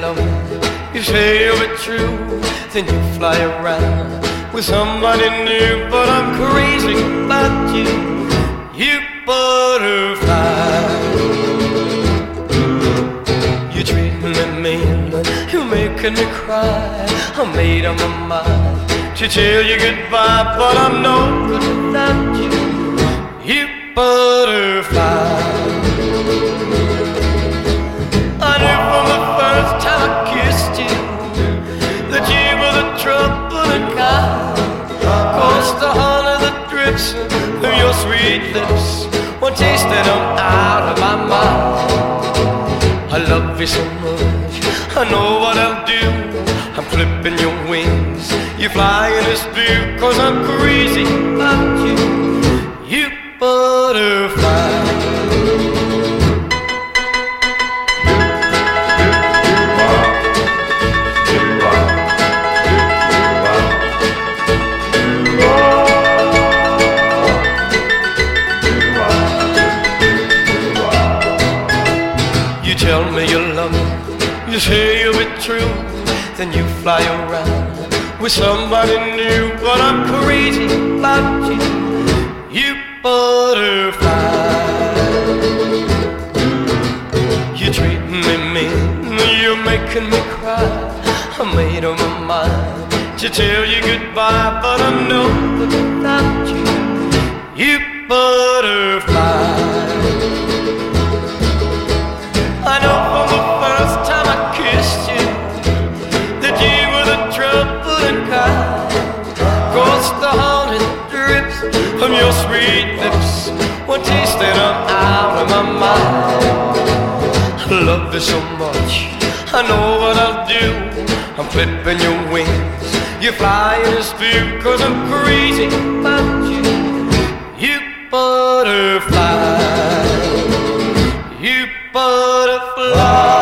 love. You say you're true, then you fly around with somebody new. But I'm crazy about you, you butterfly. You're treating me mean, you're making me cry. I made up my mind to tell you goodbye, but I'm no good at that. Drips from your sweet lips, one taste and I'm out of my mind. I love you so much, I know what I'll do. I'm clipping your wings, you fly in this blue, cause I'm crazy about you tell me you love me, you say be true, then you fly around with somebody new. But I'm crazy about you, you butterfly. You treat me mean, you're making me cry. I made up my mind to tell you goodbye, but I know without you, you butterfly. From your sweet lips. One taste and I'm out of my mind. I love you so much, I know what I'll do. I'm clipping your wings, you fly in a spew, cause I'm crazy about you. You butterfly, you butterfly.